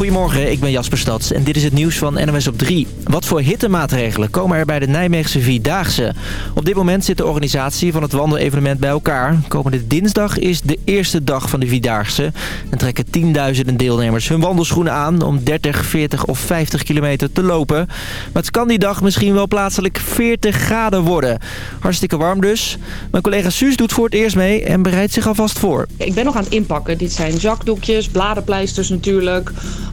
Goedemorgen, ik ben Jasper Stads en dit is het nieuws van NOS op 3. Wat voor hittemaatregelen komen er bij de Nijmeegse Vierdaagse? Op dit moment zit de organisatie van het wandelevenement bij elkaar. Komende dinsdag is de eerste dag van de Vierdaagse. En trekken tienduizenden deelnemers hun wandelschoenen aan om 30, 40 of 50 kilometer te lopen. Maar het kan die dag misschien wel plaatselijk 40 graden worden. Hartstikke warm dus. Mijn collega Suus doet voor het eerst mee en bereidt zich alvast voor. Ik ben nog aan het inpakken. Dit zijn zakdoekjes, bladenpleisters natuurlijk.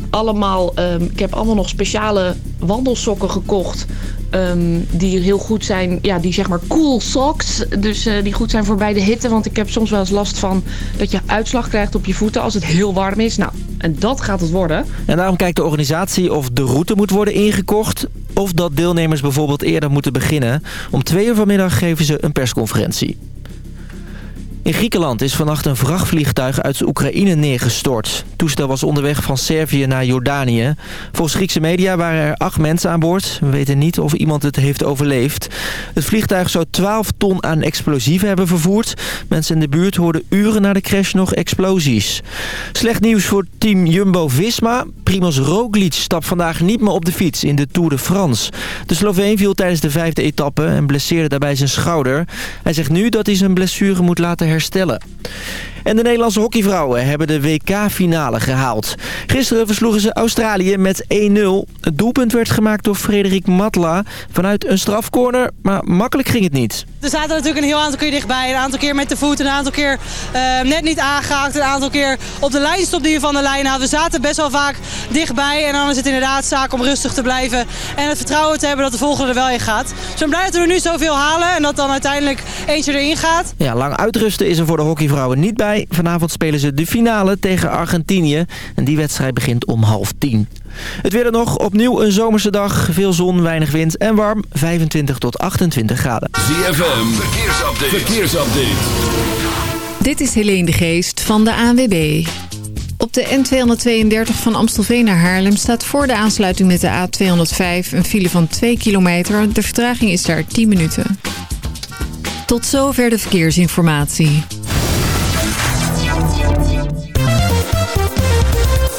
Allemaal, ehm, ik heb allemaal nog speciale wandelsokken gekocht. ehm, die heel goed zijn, ja, die zeg maar cool socks. Dus eh, die goed zijn voor bij de hitte. Want ik heb soms wel eens last van dat je uitslag krijgt op je voeten als het heel warm is. Nou, en dat gaat het worden. En daarom kijkt de organisatie of de route moet worden ingekocht... of dat deelnemers bijvoorbeeld eerder moeten beginnen. Om twee uur vanmiddag geven ze een persconferentie. In Griekenland is vannacht een vrachtvliegtuig uit Oekraïne neergestort. Het toestel was onderweg van Servië naar Jordanië. Volgens Griekse media waren er acht mensen aan boord. We weten niet of iemand het heeft overleefd. Het vliegtuig zou 12 ton aan explosieven hebben vervoerd. Mensen in de buurt hoorden uren na de crash nog explosies. Slecht nieuws voor team Jumbo-Visma. Primoz Roglic stapt vandaag niet meer op de fiets in de Tour de France. De Sloveen viel tijdens de vijfde etappe en blesseerde daarbij zijn schouder. Hij zegt nu dat hij zijn blessure moet laten herstellen herstellen. En de Nederlandse hockeyvrouwen hebben de WK-finale gehaald. Gisteren versloegen ze Australië met 1-0. Het doelpunt werd gemaakt door Frederik Matla vanuit een strafcorner, maar makkelijk ging het niet. Er zaten natuurlijk een heel aantal keer dichtbij. Een aantal keer met de voet, een aantal keer eh, net niet aangehaakt. Een aantal keer op de lijnstop die je van de lijn had. We zaten best wel vaak dichtbij. En dan is het inderdaad zaak om rustig te blijven. En het vertrouwen te hebben dat de volgende er wel in gaat. Dus ik ben blij dat we er nu zoveel halen. En dat dan uiteindelijk eentje erin gaat. Ja, lang uitrusten is er voor de hockeyvrouwen niet bij. Vanavond spelen ze de finale tegen Argentinië. En die wedstrijd begint om half tien. Het weer er nog. Opnieuw een zomerse dag. Veel zon, weinig wind en warm. 25 tot 28 graden. ZFM, verkeersupdate. verkeersupdate. Dit is Helene de Geest van de ANWB. Op de N232 van Amstelveen naar Haarlem staat voor de aansluiting met de A205 een file van 2 kilometer. De vertraging is daar 10 minuten. Tot zover de verkeersinformatie.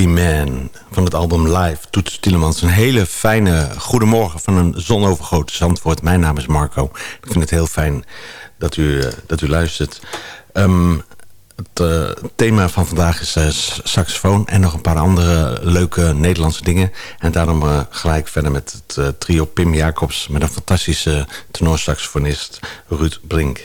Boogeyman van het album Live. Toets Tielemans. Een hele fijne goedemorgen van een zonovergoten Zandvoort. Mijn naam is Marco. Ik vind het heel fijn dat u, dat u luistert. Ehm, het uh, thema van vandaag is uh, saxofoon en nog een paar andere leuke Nederlandse dingen. En daarom gelijk verder met het trio Pim Jacobs... met een fantastische tenorsaxofonist Ruud Brink.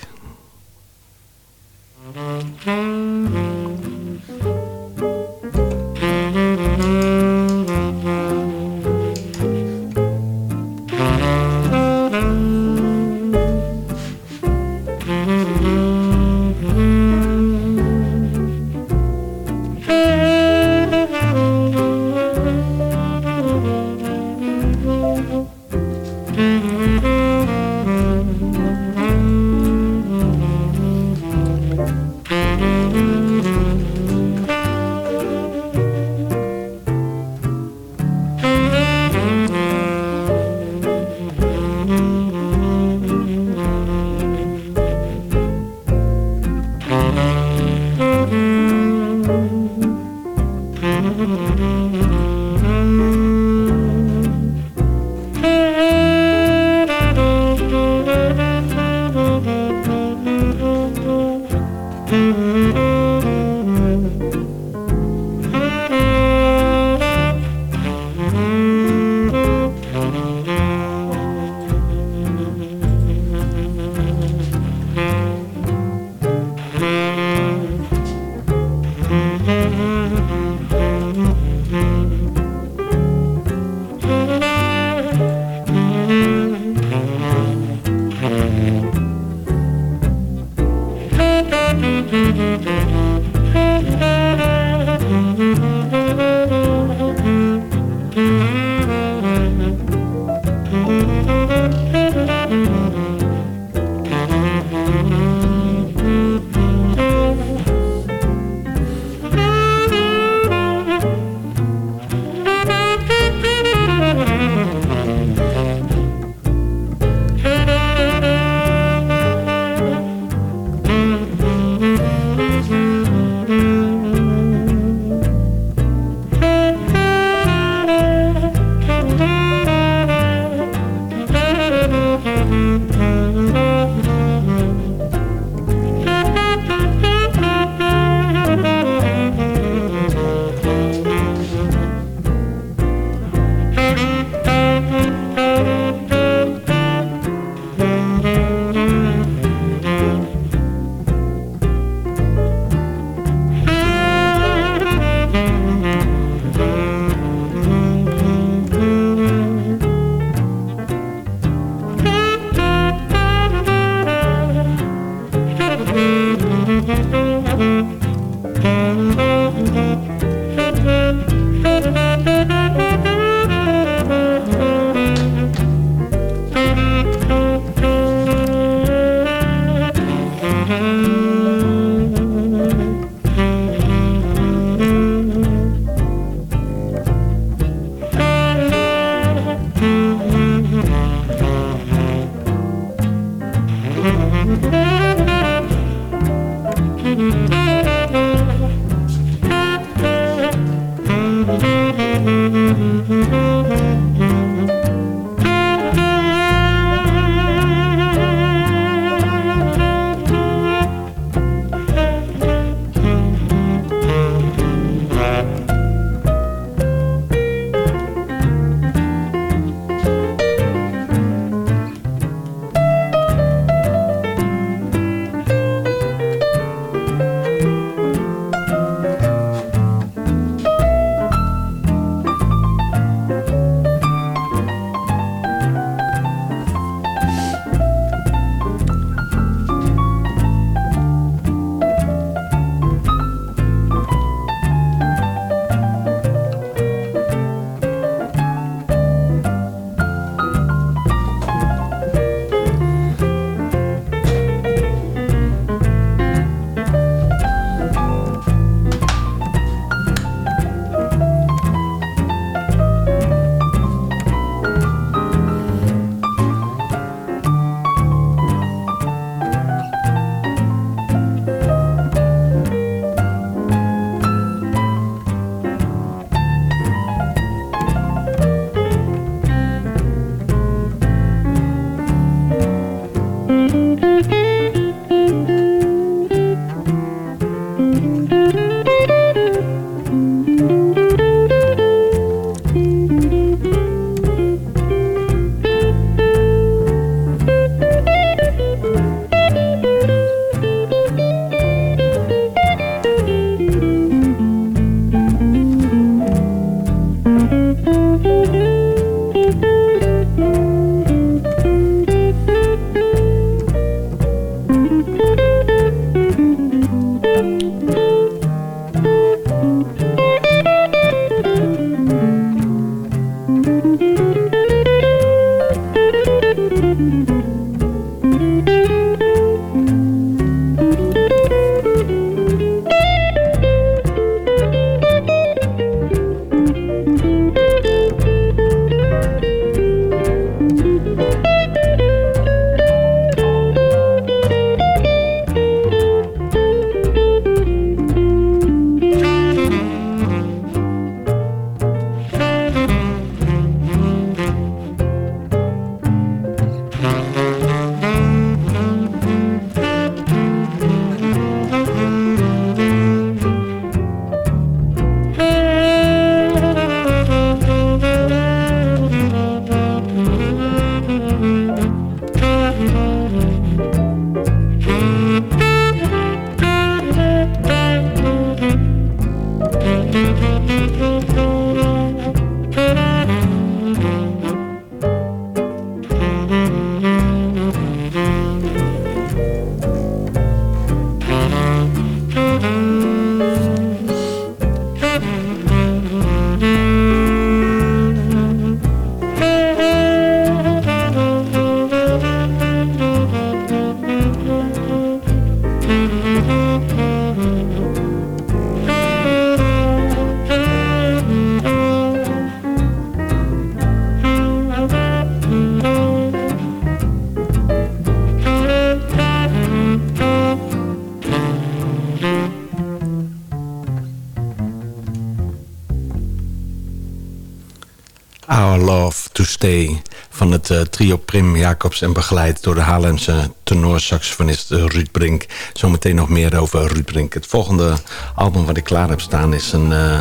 Trio Prim Jacobs en begeleid door de Haarlemse tenorsaxofonist Ruud Brink. Zometeen nog meer over Ruud Brink. Het volgende album wat ik klaar heb staan is een, uh,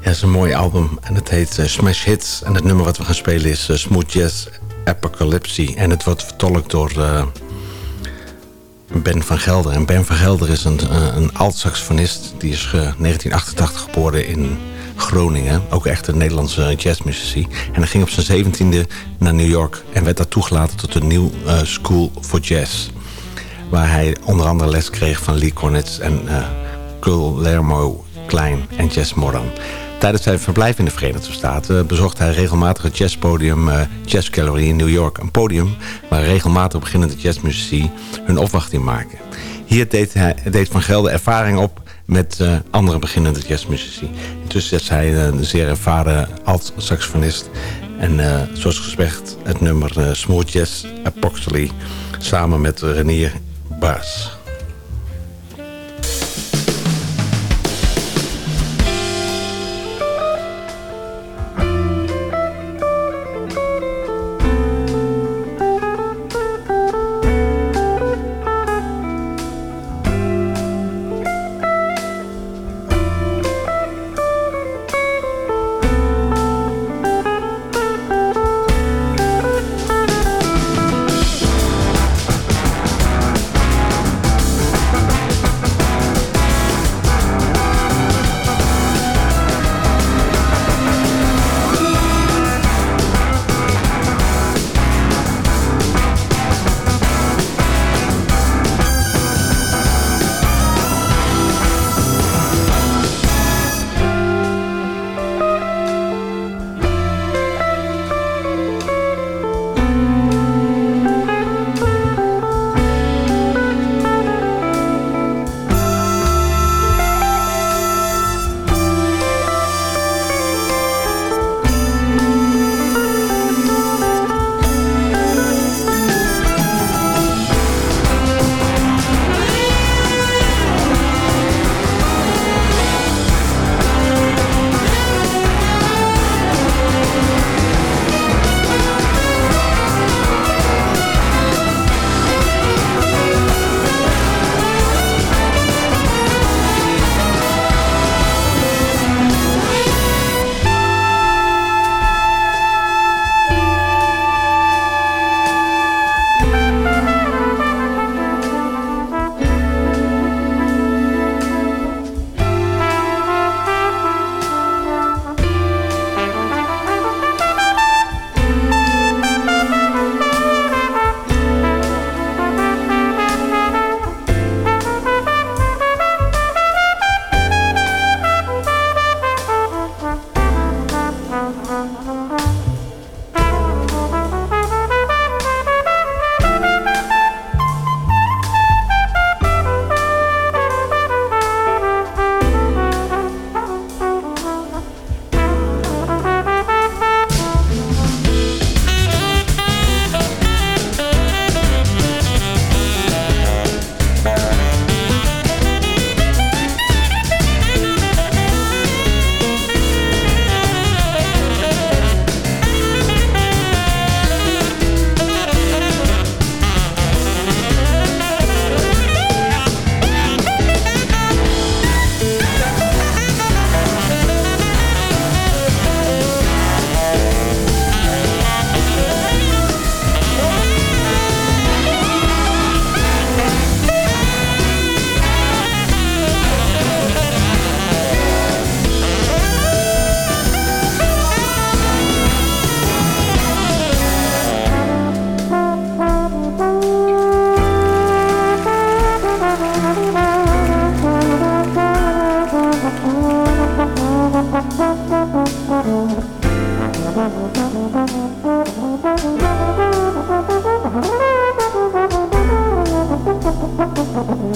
ja, is een mooi album en het heet uh, Smash Hits. En het nummer wat we gaan spelen is Smooth Jazz Apocalypse en het wordt vertolkt door... Ben van Gelder. En Ben van Gelder is een, een alt-saxofonist. Die is 1988 geboren in Groningen. Ook echt een Nederlandse jazzmuzici. En hij ging op zijn zeventiende naar New York. En werd daar toegelaten tot een nieuw uh, school for jazz. Waar hij onder andere les kreeg van Lee Konitz en uh, Guillermo Klein en Jazz Moran. Tijdens zijn verblijf in de Verenigde Staten bezocht hij regelmatig het jazzpodium uh, Jazz Gallery in New York. Een podium waar regelmatig beginnende jazzmuzici hun opwachting maken. Hier deed, hij, deed Van Gelder ervaring op met andere beginnende jazzmuzici. Intussen is hij een zeer ervaren alt-saxofonist. En uh, zoals gezegd het nummer uh, Smooth Jazz Apocalypse samen met Renier Baas.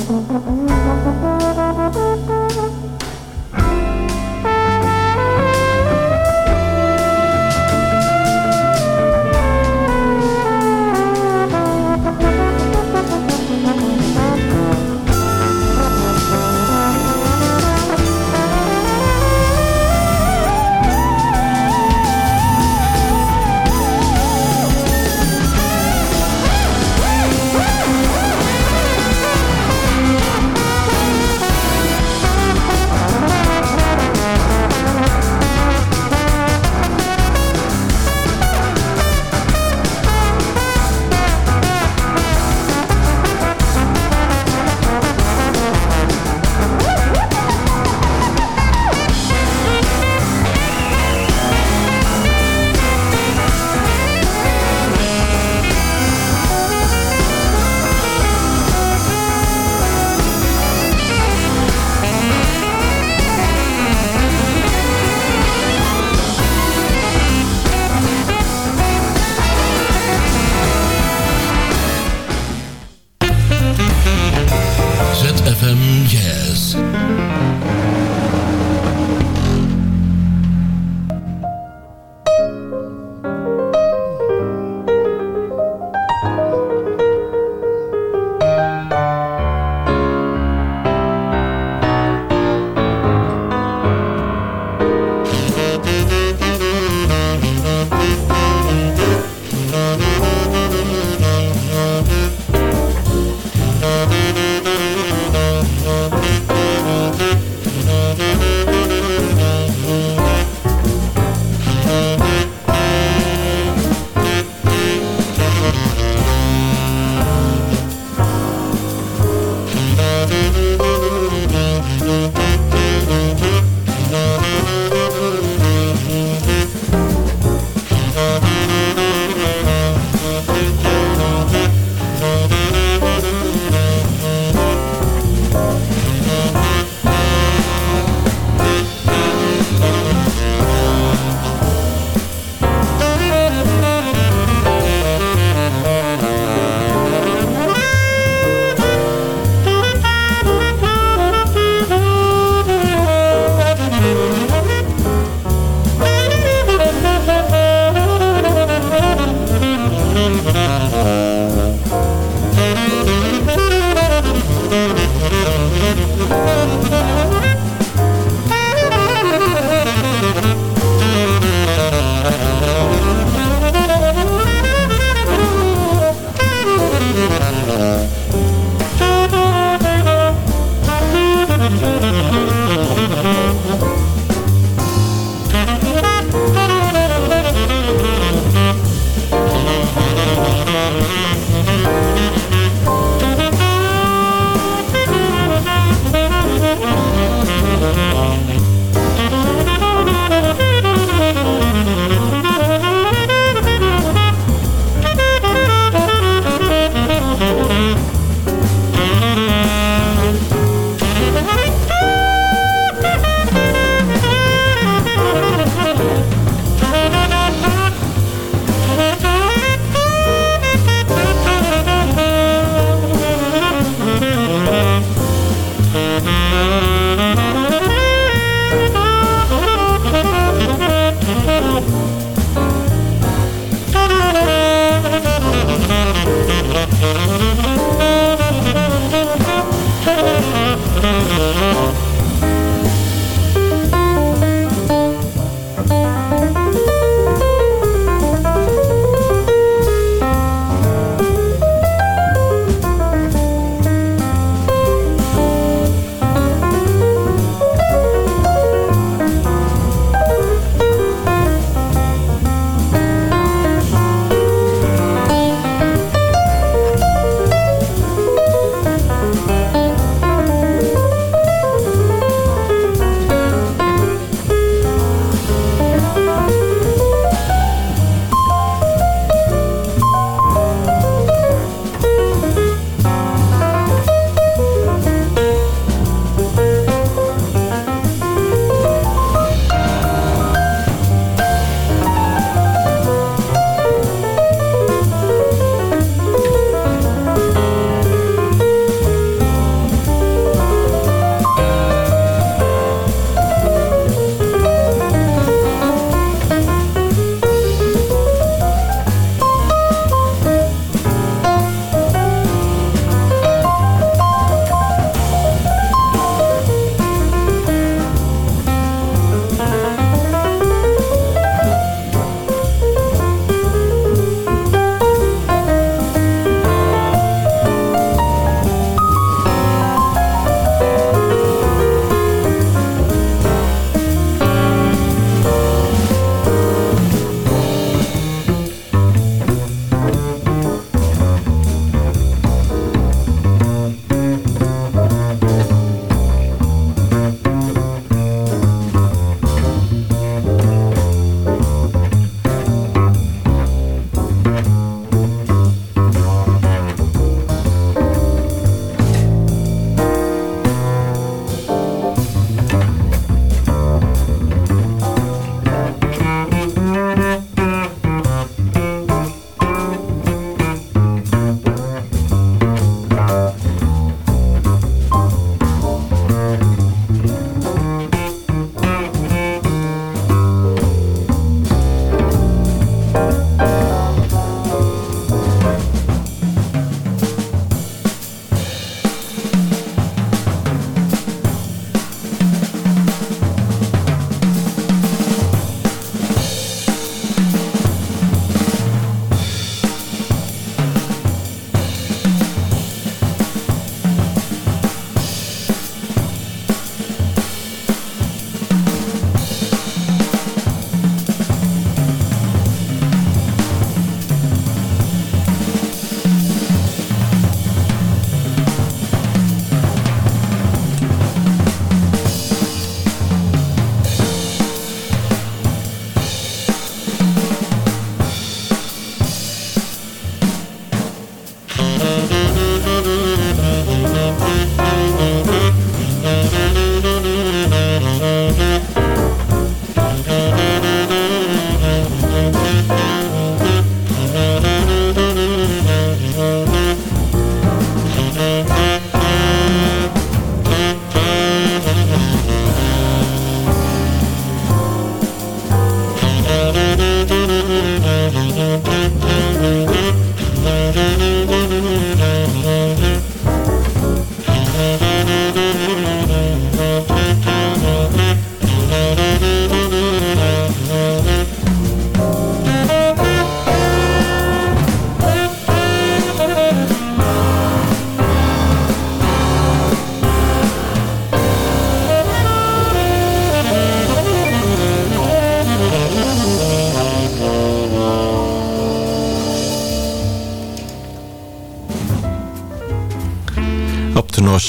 Thank you.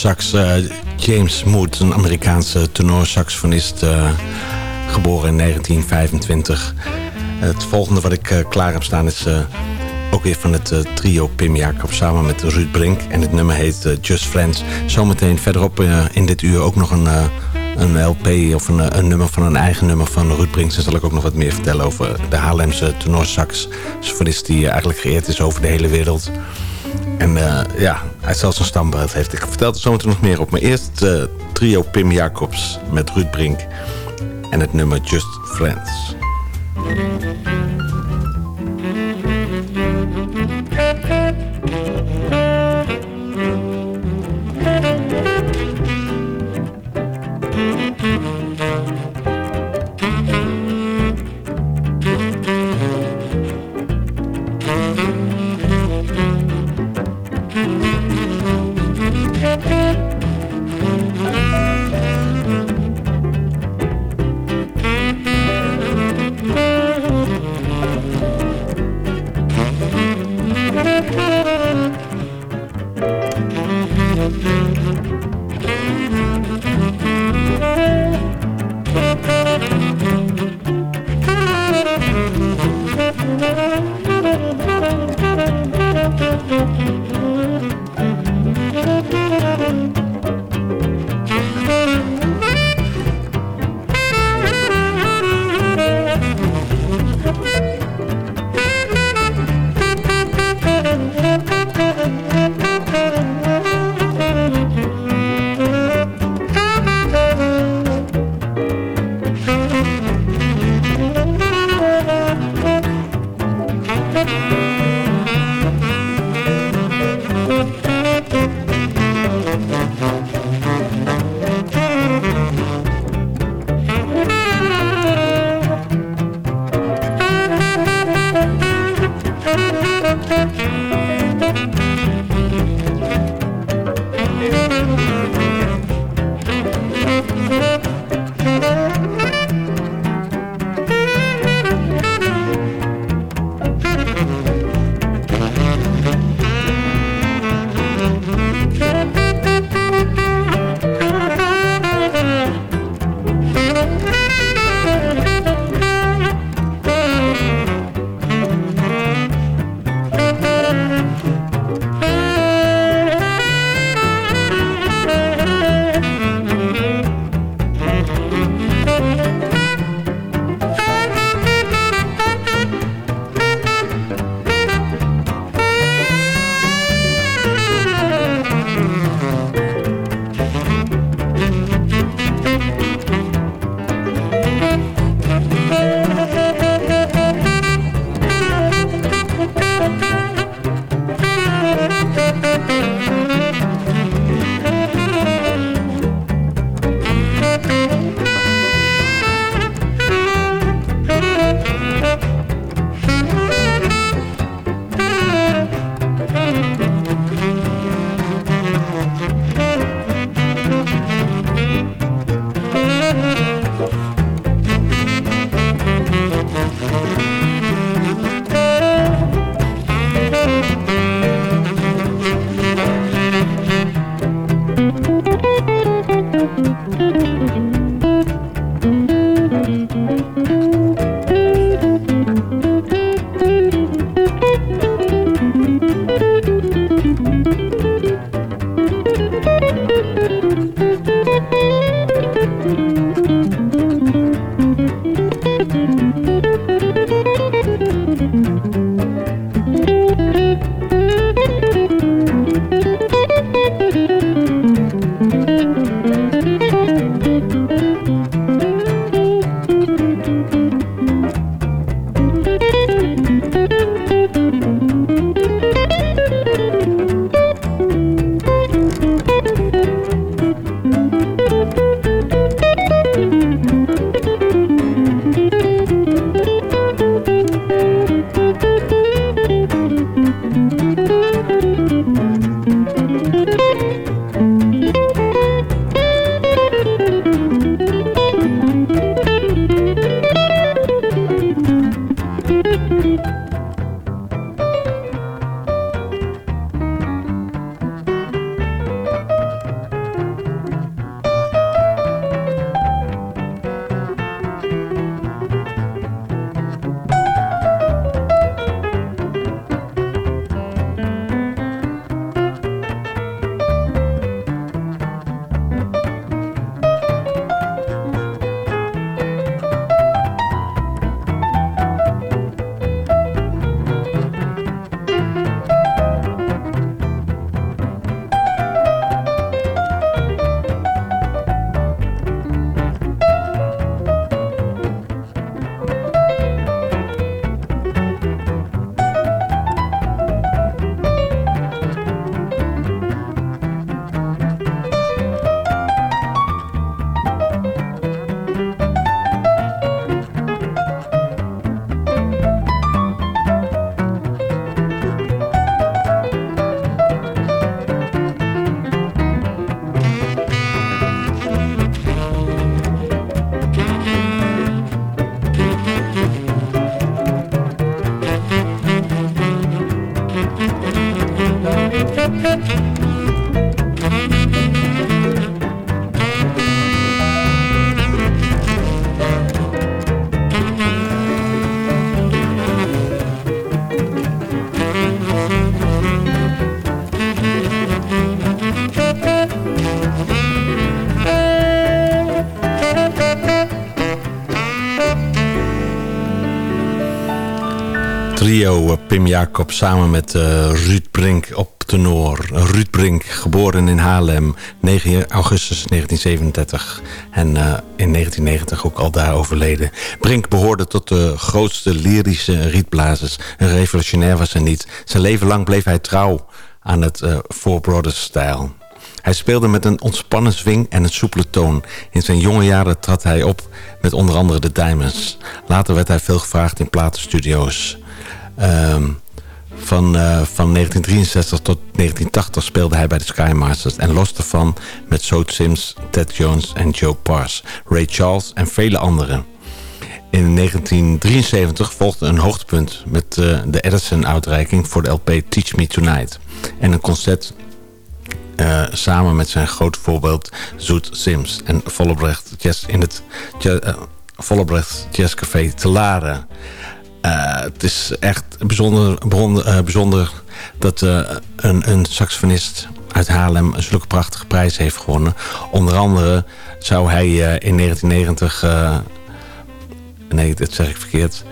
Tenorsax James Mood, een Amerikaanse tenorsaxofonist, geboren in 1925. Het volgende wat ik klaar heb staan is ook weer van het trio Pim Jacob samen met Ruud Brink. En het nummer heet Just Friends. Zometeen verderop in dit uur ook nog een een LP of een, een, nummer van een eigen nummer van Ruud Brinks. Dan zal ik ook nog wat meer vertellen over de Haarlemse tenorsax. Saxofonist die eigenlijk geëerd is over de hele wereld. En ja, hij zelfs een standbeeld heeft. Ik vertel er zometeen nog meer op. Maar eerst uh, trio Pim Jacobs met Ruud Brink. En het nummer Just Friends. eh, Pim Jacob samen met uh, Ruud Brink op tenor. Ruud Brink, geboren in Haarlem, 9 augustus 1937. En uh, in 1990 ook al daar overleden. Brink behoorde tot de grootste lyrische rietblazers. Een revolutionair was hij niet. Zijn leven lang bleef hij trouw aan het uh, Four Brothers-stijl. Hij speelde met een ontspannen swing en een soepele toon. In zijn jonge jaren trad hij op met onder andere de Diamonds. Later werd hij veel gevraagd in platenstudio's. Um, van, uh, van 1963 tot 1980 speelde hij bij de Skymasters en los daarvan met Soot Sims, Ted Jones en Joe Pars, Ray Charles en vele anderen. In 1973 volgde een hoogtepunt met uh, de Edison-uitreiking voor de LP Teach Me Tonight en een concert uh, samen met zijn grote voorbeeld Zoet Sims en Vollebrecht Jazz in het Vollebrecht Jazzcafé te Laren. Uh, het is echt bijzonder, bijzonder, uh, bijzonder dat uh, een, een saxofonist uit Haarlem zulke prachtige prijs heeft gewonnen. Onder andere zou hij in 1990... nee, dat zeg ik verkeerd.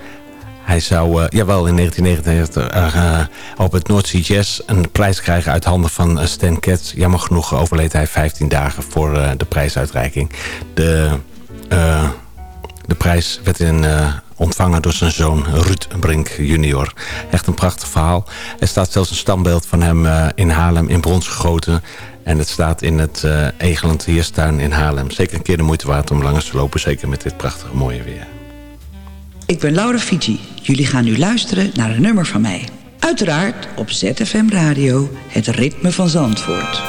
Hij zou, jawel, in 1999 op het Sea Jazz een prijs krijgen uit handen van Stan Katz. Jammer genoeg overleed hij 15 dagen voor de prijsuitreiking. De, de prijs werd in ontvangen door zijn zoon Ruud Brink junior. Echt een prachtig verhaal. Er staat zelfs een standbeeld van hem uh, in Haarlem in brons gegoten. En het staat in het uh, Egeland Heerstuin in Haarlem. Zeker een keer de moeite waard om langs te lopen. Zeker met dit prachtige mooie weer. Ik ben Laura Fiji. Jullie gaan nu luisteren naar een nummer van mij. Uiteraard op ZFM Radio, het ritme van Zandvoort.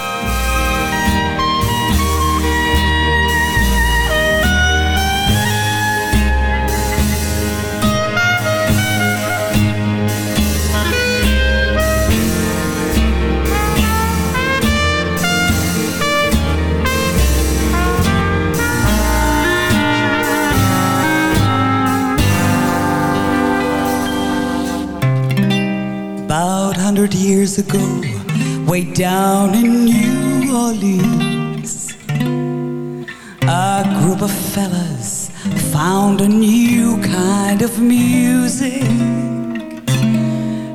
Years ago, way down in New Orleans. A group of fellas found a new kind of music,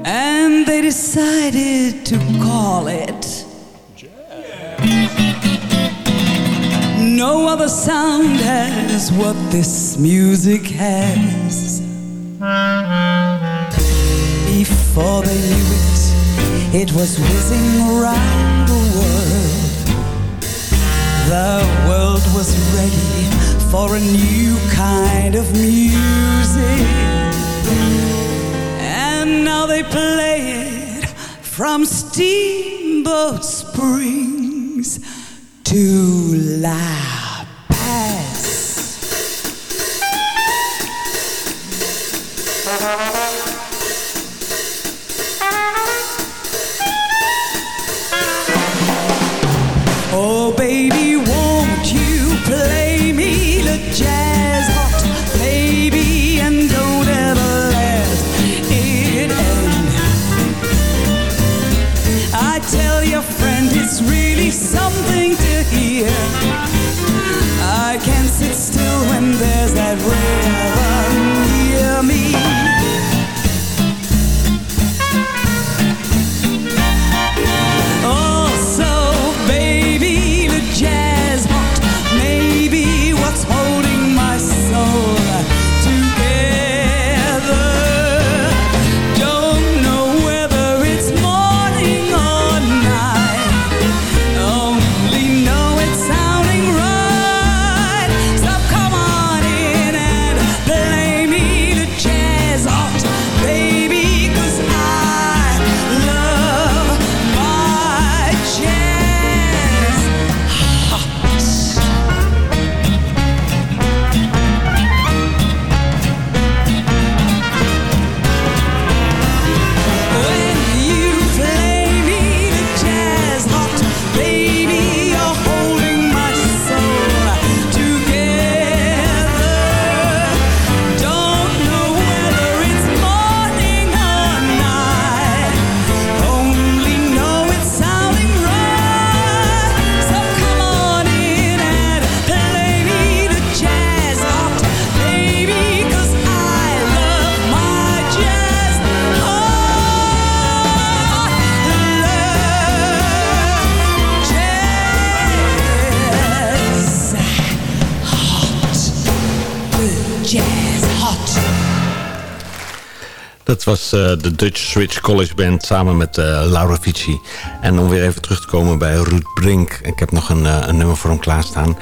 and they decided to call it. Jazz. No other sound has what this music has. Before they knew it, it was whizzing around the world. The world was ready for a new kind of music. And now they play it from Steamboat Springs to La hear. I can't sit still when there's that rhythm de Dutch Switch College Band samen met uh, Laura Vici. En om weer even terug te komen bij Ruud Brink. Ik heb nog een, uh, een nummer voor hem klaarstaan.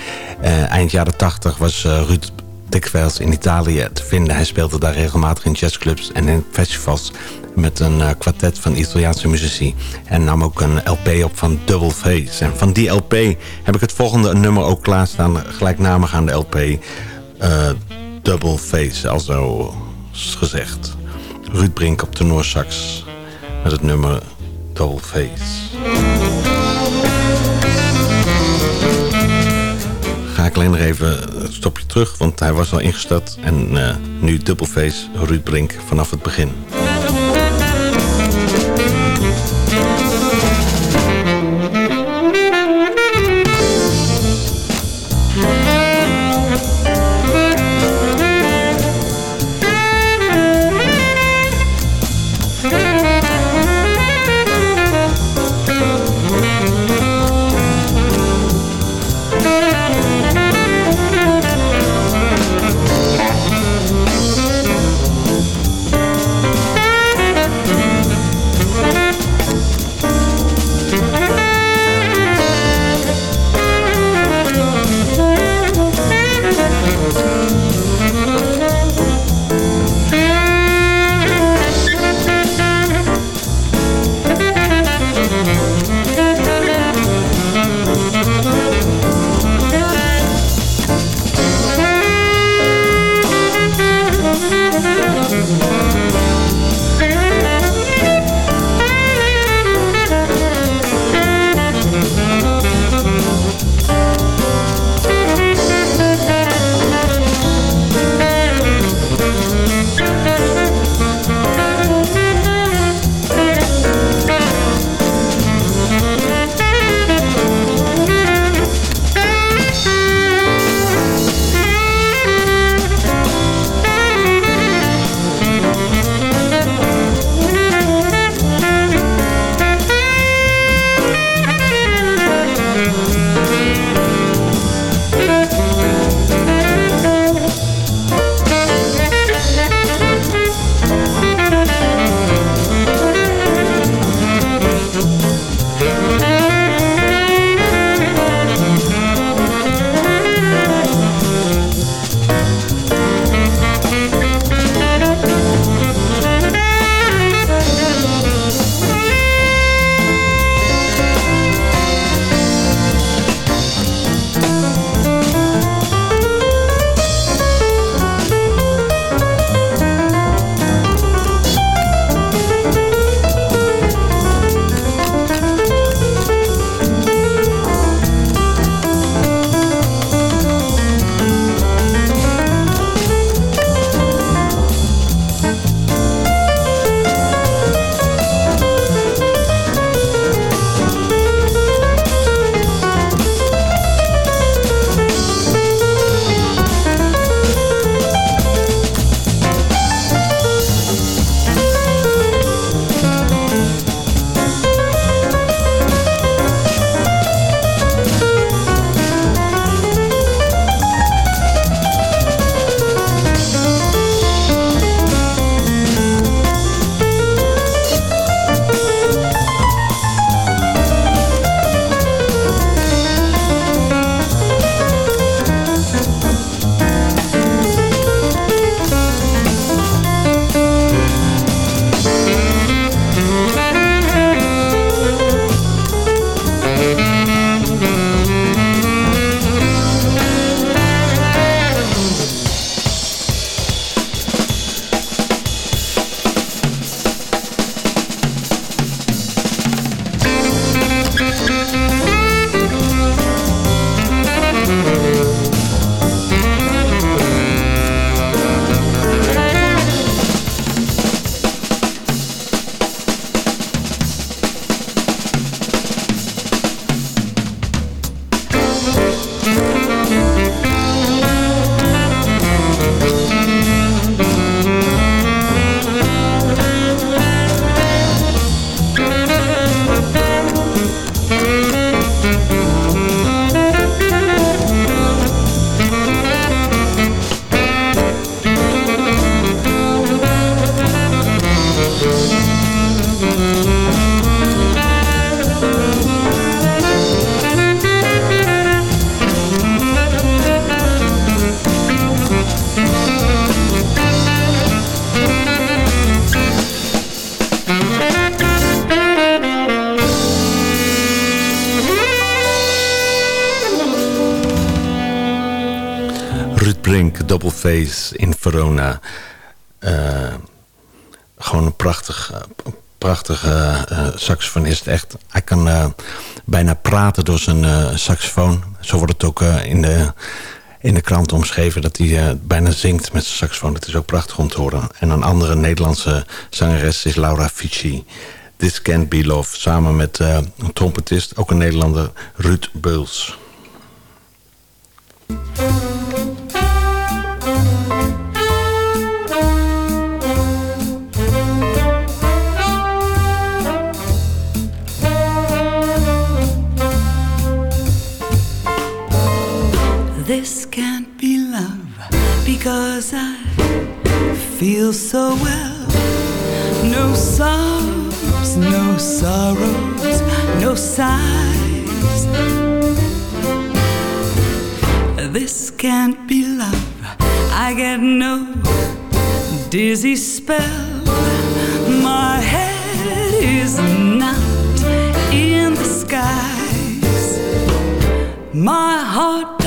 eind jaren 80 was Ruud dikwijls in Italië te vinden. Hij speelde daar regelmatig in jazzclubs en in festivals met een kwartet van Italiaanse muzici. En nam ook een LP op van Double Face. En van die LP heb ik het volgende nummer ook klaarstaan, gelijknamig aan de LP. Uh, Double Face, alzo gezegd. Ruud Brink op tenorsax met het nummer Double Face. Ga ik alleen nog even een stopje terug, want hij was al ingestart. En uh, nu Double Face, Ruud Brink vanaf het begin. Saxofonist. Echt, hij kan uh, bijna praten door zijn saxofoon. Zo wordt het ook in, de, in de krant omschreven... dat hij bijna zingt met zijn saxofoon. Dat is ook prachtig om te horen. En een andere Nederlandse zangeres is Laura Fici. This Can't Be Love. Samen met een trompetist, ook een Nederlander, Ruud Beuls. This can't be love because I feel so well. No sobs, no sorrows, no sighs. This can't be love. I get no dizzy spell. My head is not in the skies. My heart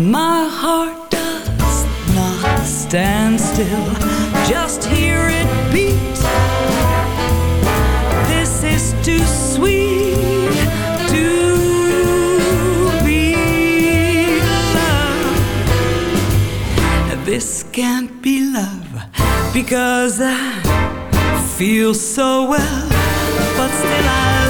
My heart does not stand still, just hear it beat. This is too sweet to be. This can't be love because I feel so well, but still I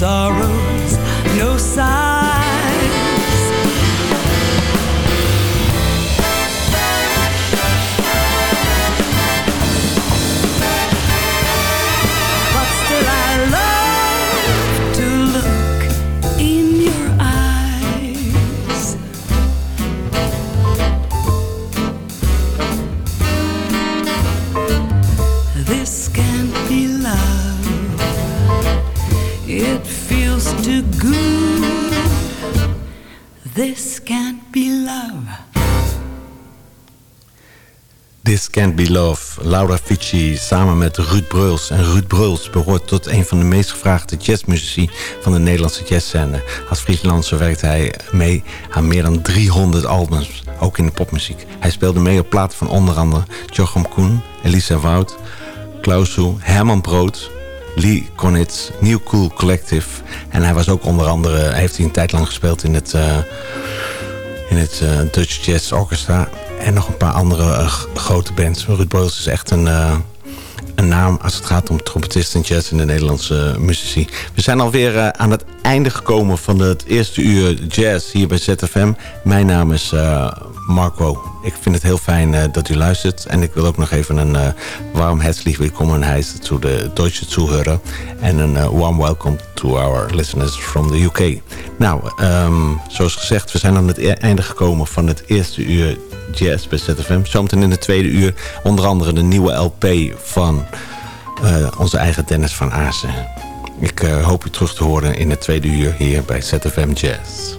sorrow. Can't Be Love, Laura Fici samen met Ruud Breuls. En Ruud Breuls behoort tot een van de meest gevraagde jazzmuzici van de Nederlandse jazzscène. Als Frieslandse werkte hij mee aan meer dan 300 albums, ook in de popmuziek. Hij speelde mee op platen van onder andere Jochem Koen, Elisa Wout, Klausu, Herman Brood, Lee Konitz, New Cool Collective. En hij was ook onder andere, heeft hij een tijd lang gespeeld in het, uh, in het uh, Dutch Jazz Orchestra. En nog een paar andere uh, grote bands. Ruud Broos is echt een, een naam als het gaat om trompetisten en jazz in de Nederlandse muzici. We zijn alweer aan het einde gekomen van het eerste uur jazz hier bij ZFM. Mijn naam is Marco. Ik vind het heel fijn dat u luistert. En ik wil ook nog even een warm herzlich willkommen heißen to de Deutsche Zuhörer. En een warm welcome to our listeners from the UK. Nou, um, zoals gezegd, we zijn aan het e-, einde gekomen van het eerste uur Jazz bij ZFM. Zometeen in de tweede uur onder andere de nieuwe LP van eh, onze eigen Dennis van Aarsen. Ik eh, hoop u terug te horen in de tweede uur hier bij ZFM Jazz.